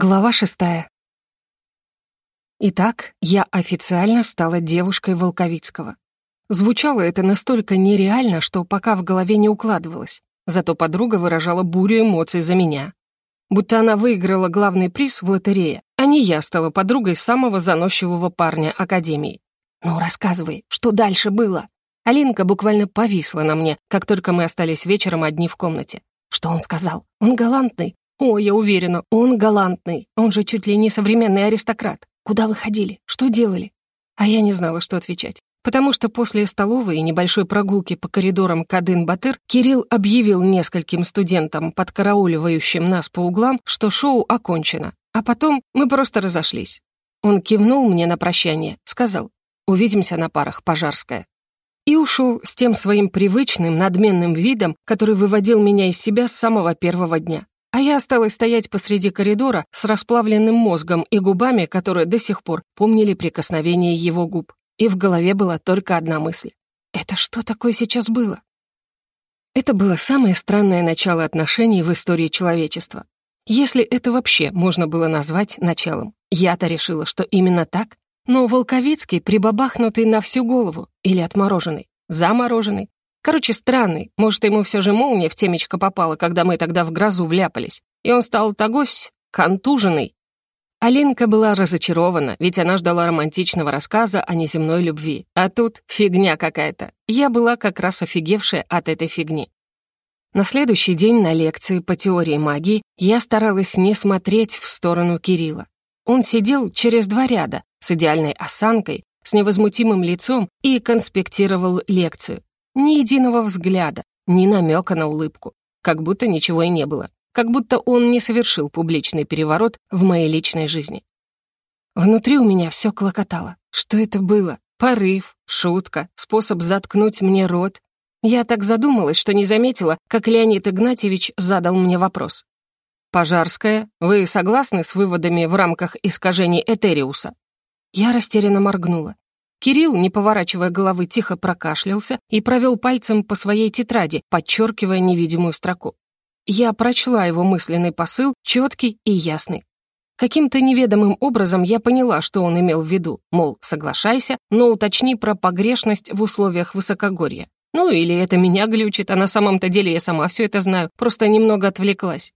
Глава шестая. Итак, я официально стала девушкой Волковицкого. Звучало это настолько нереально, что пока в голове не укладывалось. Зато подруга выражала бурю эмоций за меня. Будто она выиграла главный приз в лотерее, а не я стала подругой самого заносчивого парня Академии. «Ну, рассказывай, что дальше было?» Алинка буквально повисла на мне, как только мы остались вечером одни в комнате. Что он сказал? Он галантный, «О, я уверена, он галантный. Он же чуть ли не современный аристократ. Куда вы ходили? Что делали?» А я не знала, что отвечать. Потому что после столовой и небольшой прогулки по коридорам Кадын-Батыр Кирилл объявил нескольким студентам, подкарауливающим нас по углам, что шоу окончено. А потом мы просто разошлись. Он кивнул мне на прощание, сказал «Увидимся на парах, Пожарская». И ушел с тем своим привычным, надменным видом, который выводил меня из себя с самого первого дня. А я осталась стоять посреди коридора с расплавленным мозгом и губами, которые до сих пор помнили прикосновение его губ. И в голове была только одна мысль. Это что такое сейчас было? Это было самое странное начало отношений в истории человечества. Если это вообще можно было назвать началом. Я-то решила, что именно так. Но Волковицкий прибабахнутый на всю голову или отмороженный, замороженный, Короче, странный. Может, ему все же молния в темечко попала, когда мы тогда в грозу вляпались. И он стал тогось контуженный. Алинка была разочарована, ведь она ждала романтичного рассказа о неземной любви. А тут фигня какая-то. Я была как раз офигевшая от этой фигни. На следующий день на лекции по теории магии я старалась не смотреть в сторону Кирилла. Он сидел через два ряда, с идеальной осанкой, с невозмутимым лицом и конспектировал лекцию. Ни единого взгляда, ни намека на улыбку. Как будто ничего и не было. Как будто он не совершил публичный переворот в моей личной жизни. Внутри у меня все клокотало. Что это было? Порыв, шутка, способ заткнуть мне рот. Я так задумалась, что не заметила, как Леонид Игнатьевич задал мне вопрос. «Пожарская, вы согласны с выводами в рамках искажений Этериуса?» Я растерянно моргнула. Кирилл, не поворачивая головы, тихо прокашлялся и провел пальцем по своей тетради, подчеркивая невидимую строку. Я прочла его мысленный посыл, четкий и ясный. Каким-то неведомым образом я поняла, что он имел в виду, мол, соглашайся, но уточни про погрешность в условиях высокогорья. Ну или это меня глючит, а на самом-то деле я сама все это знаю, просто немного отвлеклась.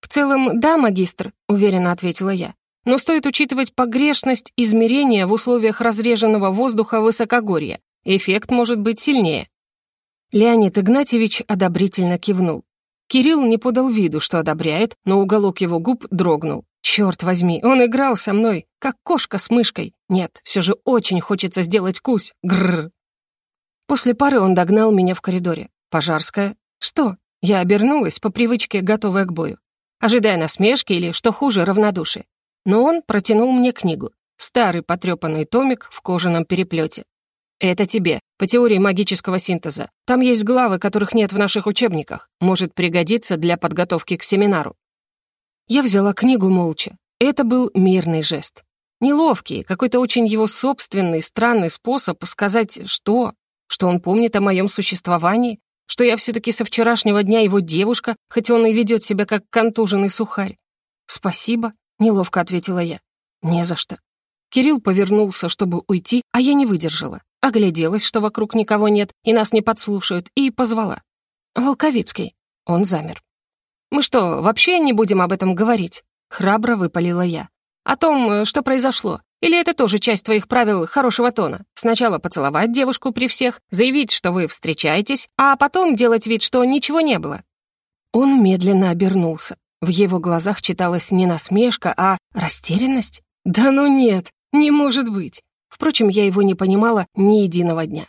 «В целом, да, магистр», — уверенно ответила я. Но стоит учитывать погрешность измерения в условиях разреженного воздуха высокогорья. Эффект может быть сильнее. Леонид Игнатьевич одобрительно кивнул. Кирилл не подал виду, что одобряет, но уголок его губ дрогнул. Черт возьми, он играл со мной, как кошка с мышкой. Нет, все же очень хочется сделать кусь. Гррр. После пары он догнал меня в коридоре. Пожарская. Что? Я обернулась, по привычке готовая к бою. Ожидая насмешки или, что хуже, равнодушие но он протянул мне книгу. Старый потрепанный томик в кожаном переплете. «Это тебе, по теории магического синтеза. Там есть главы, которых нет в наших учебниках. Может пригодиться для подготовки к семинару». Я взяла книгу молча. Это был мирный жест. Неловкий, какой-то очень его собственный, странный способ сказать «что?», что он помнит о моем существовании, что я все-таки со вчерашнего дня его девушка, хоть он и ведет себя как контуженный сухарь. Спасибо, Неловко ответила я. «Не за что». Кирилл повернулся, чтобы уйти, а я не выдержала. Огляделась, что вокруг никого нет, и нас не подслушают, и позвала. «Волковицкий». Он замер. «Мы что, вообще не будем об этом говорить?» Храбро выпалила я. «О том, что произошло. Или это тоже часть твоих правил хорошего тона? Сначала поцеловать девушку при всех, заявить, что вы встречаетесь, а потом делать вид, что ничего не было». Он медленно обернулся. В его глазах читалась не насмешка, а растерянность. «Да ну нет, не может быть!» Впрочем, я его не понимала ни единого дня.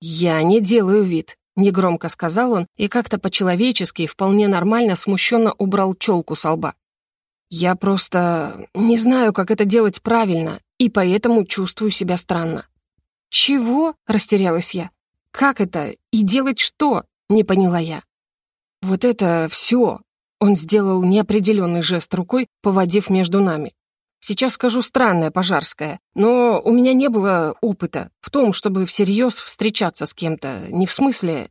«Я не делаю вид», — негромко сказал он и как-то по-человечески и вполне нормально смущенно убрал челку со лба. «Я просто не знаю, как это делать правильно, и поэтому чувствую себя странно». «Чего?» — растерялась я. «Как это? И делать что?» — не поняла я. «Вот это все, он сделал неопределенный жест рукой, поводив между нами. Сейчас скажу странное, Пожарское, но у меня не было опыта в том, чтобы всерьез встречаться с кем-то, не в смысле...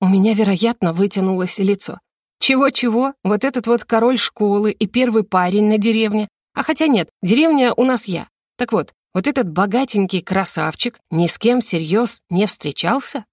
У меня, вероятно, вытянулось лицо. Чего-чего, вот этот вот король школы и первый парень на деревне. А хотя нет, деревня у нас я. Так вот, вот этот богатенький красавчик ни с кем всерьез не встречался?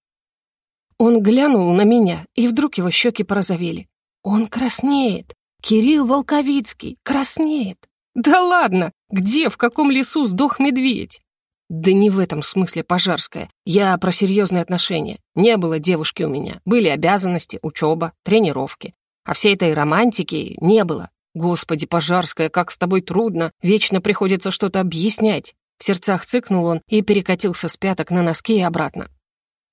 Он глянул на меня, и вдруг его щеки порозовели. Он краснеет. Кирилл Волковицкий краснеет. Да ладно, где, в каком лесу сдох медведь? Да не в этом смысле пожарская. Я про серьезные отношения. Не было девушки у меня. Были обязанности, учеба, тренировки. А всей этой романтики не было. Господи, пожарская, как с тобой трудно. Вечно приходится что-то объяснять. В сердцах цыкнул он и перекатился с пяток на носки и обратно.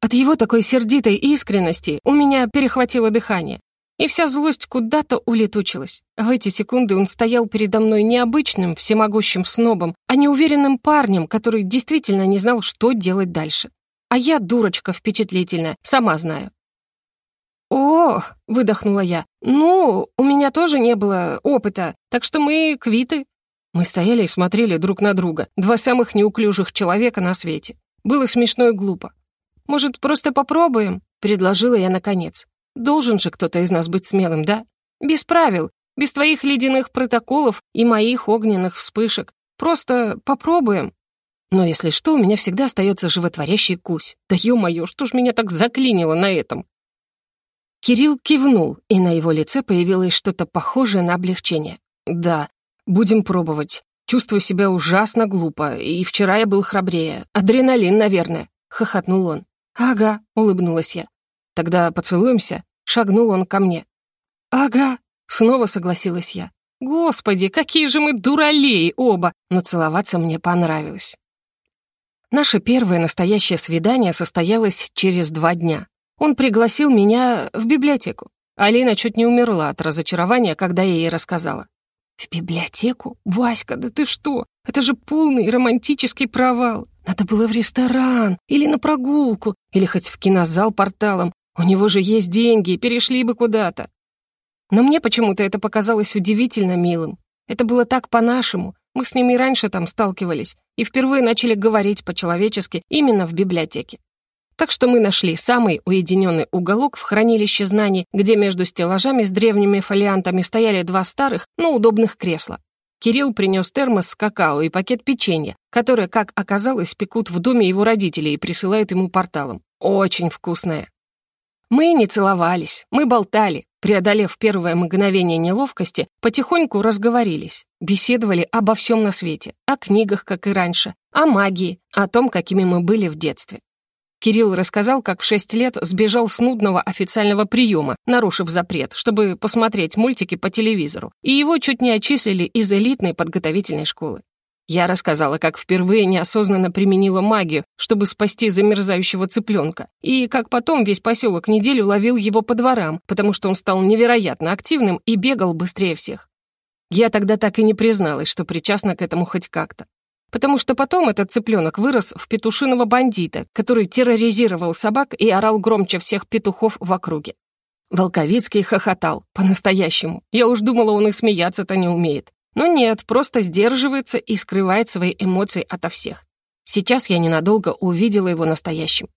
От его такой сердитой искренности у меня перехватило дыхание и вся злость куда-то улетучилась. В эти секунды он стоял передо мной необычным, всемогущим снобом, а неуверенным парнем, который действительно не знал, что делать дальше. А я дурочка впечатлительная, сама знаю. «О!» — выдохнула я. «Ну, у меня тоже не было опыта, так что мы квиты». Мы стояли и смотрели друг на друга, два самых неуклюжих человека на свете. Было смешно и глупо. «Может, просто попробуем?» — предложила я наконец. Должен же кто-то из нас быть смелым, да? Без правил, без твоих ледяных протоколов и моих огненных вспышек. Просто попробуем. Но если что, у меня всегда остается животворящий кусь. Да ё-моё, что ж меня так заклинило на этом? Кирилл кивнул, и на его лице появилось что-то похожее на облегчение. «Да, будем пробовать. Чувствую себя ужасно глупо, и вчера я был храбрее. Адреналин, наверное», — хохотнул он. «Ага», — улыбнулась я. «Тогда поцелуемся?» — шагнул он ко мне. «Ага», — снова согласилась я. «Господи, какие же мы дуралеи оба!» Но целоваться мне понравилось. Наше первое настоящее свидание состоялось через два дня. Он пригласил меня в библиотеку. Алина чуть не умерла от разочарования, когда я ей рассказала. «В библиотеку? Васька, да ты что? Это же полный романтический провал. Надо было в ресторан, или на прогулку, или хоть в кинозал порталом, у него же есть деньги, перешли бы куда-то. Но мне почему-то это показалось удивительно милым. Это было так по-нашему. Мы с ними раньше там сталкивались и впервые начали говорить по-человечески именно в библиотеке. Так что мы нашли самый уединенный уголок в хранилище знаний, где между стеллажами с древними фолиантами стояли два старых, но удобных кресла. Кирилл принес термос с какао и пакет печенья, которые, как оказалось, пекут в доме его родителей и присылают ему порталом. Очень вкусное. Мы не целовались, мы болтали, преодолев первое мгновение неловкости, потихоньку разговорились, беседовали обо всем на свете, о книгах, как и раньше, о магии, о том, какими мы были в детстве. Кирилл рассказал, как в шесть лет сбежал с нудного официального приема, нарушив запрет, чтобы посмотреть мультики по телевизору, и его чуть не отчислили из элитной подготовительной школы. Я рассказала, как впервые неосознанно применила магию, чтобы спасти замерзающего цыпленка, и как потом весь поселок неделю ловил его по дворам, потому что он стал невероятно активным и бегал быстрее всех. Я тогда так и не призналась, что причастна к этому хоть как-то. Потому что потом этот цыпленок вырос в петушиного бандита, который терроризировал собак и орал громче всех петухов в округе. Волковицкий хохотал, по-настоящему. Я уж думала, он и смеяться-то не умеет. Но нет, просто сдерживается и скрывает свои эмоции ото всех. Сейчас я ненадолго увидела его настоящим.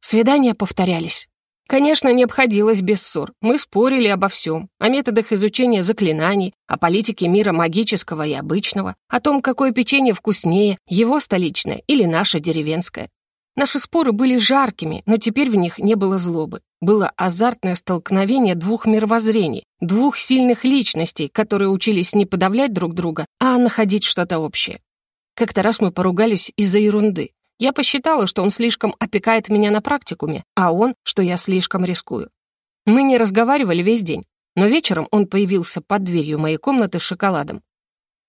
Свидания повторялись. Конечно, не обходилось без ссор. Мы спорили обо всем. О методах изучения заклинаний, о политике мира магического и обычного, о том, какое печенье вкуснее, его столичное или наше деревенское. Наши споры были жаркими, но теперь в них не было злобы. Было азартное столкновение двух мировоззрений, двух сильных личностей, которые учились не подавлять друг друга, а находить что-то общее. Как-то раз мы поругались из-за ерунды. Я посчитала, что он слишком опекает меня на практикуме, а он, что я слишком рискую. Мы не разговаривали весь день, но вечером он появился под дверью моей комнаты с шоколадом.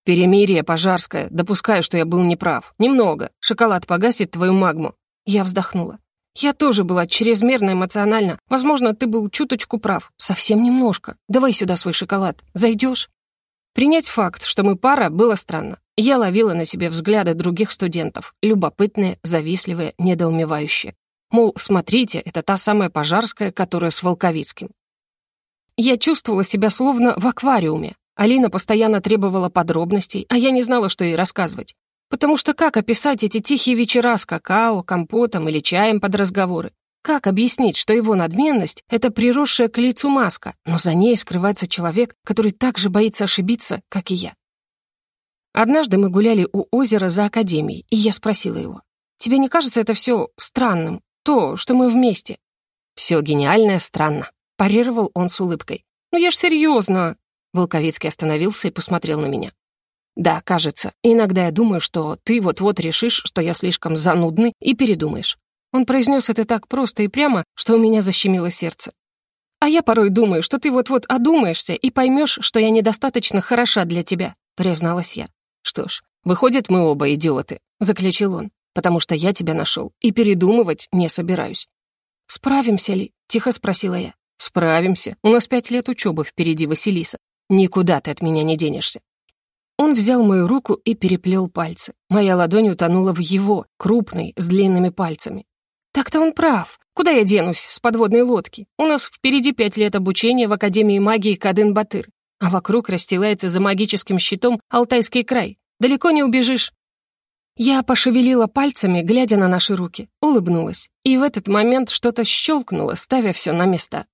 «Перемирие, Пожарское, допускаю, что я был неправ. Немного. Шоколад погасит твою магму. Я вздохнула. Я тоже была чрезмерно эмоциональна. Возможно, ты был чуточку прав. Совсем немножко. Давай сюда свой шоколад. Зайдешь? Принять факт, что мы пара, было странно. Я ловила на себе взгляды других студентов. Любопытные, завистливые, недоумевающие. Мол, смотрите, это та самая пожарская, которая с Волковицким. Я чувствовала себя словно в аквариуме. Алина постоянно требовала подробностей, а я не знала, что ей рассказывать. Потому что как описать эти тихие вечера с какао, компотом или чаем под разговоры? Как объяснить, что его надменность — это приросшая к лицу маска, но за ней скрывается человек, который так же боится ошибиться, как и я? Однажды мы гуляли у озера за академией, и я спросила его, «Тебе не кажется это все странным? То, что мы вместе?» «Все гениальное странно», — парировал он с улыбкой. «Ну я ж серьезно!» Волковецкий остановился и посмотрел на меня. «Да, кажется. Иногда я думаю, что ты вот-вот решишь, что я слишком занудный, и передумаешь. Он произнес это так просто и прямо, что у меня защемило сердце. «А я порой думаю, что ты вот-вот одумаешься и поймешь, что я недостаточно хороша для тебя», — призналась я. «Что ж, выходит, мы оба идиоты», — заключил он, «потому что я тебя нашел и передумывать не собираюсь». «Справимся ли?» — тихо спросила я. «Справимся. У нас пять лет учебы впереди, Василиса. Никуда ты от меня не денешься». Он взял мою руку и переплел пальцы. Моя ладонь утонула в его, крупной, с длинными пальцами. Так-то он прав. Куда я денусь с подводной лодки? У нас впереди пять лет обучения в Академии магии Кадын-Батыр, а вокруг расстилается за магическим щитом Алтайский край. Далеко не убежишь. Я пошевелила пальцами, глядя на наши руки, улыбнулась. И в этот момент что-то щелкнуло, ставя все на места.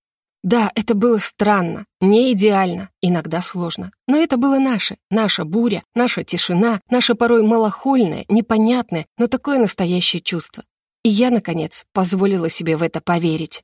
Да, это было странно, не идеально, иногда сложно. Но это было наше, наша буря, наша тишина, наше порой малохольное, непонятное, но такое настоящее чувство. И я, наконец, позволила себе в это поверить.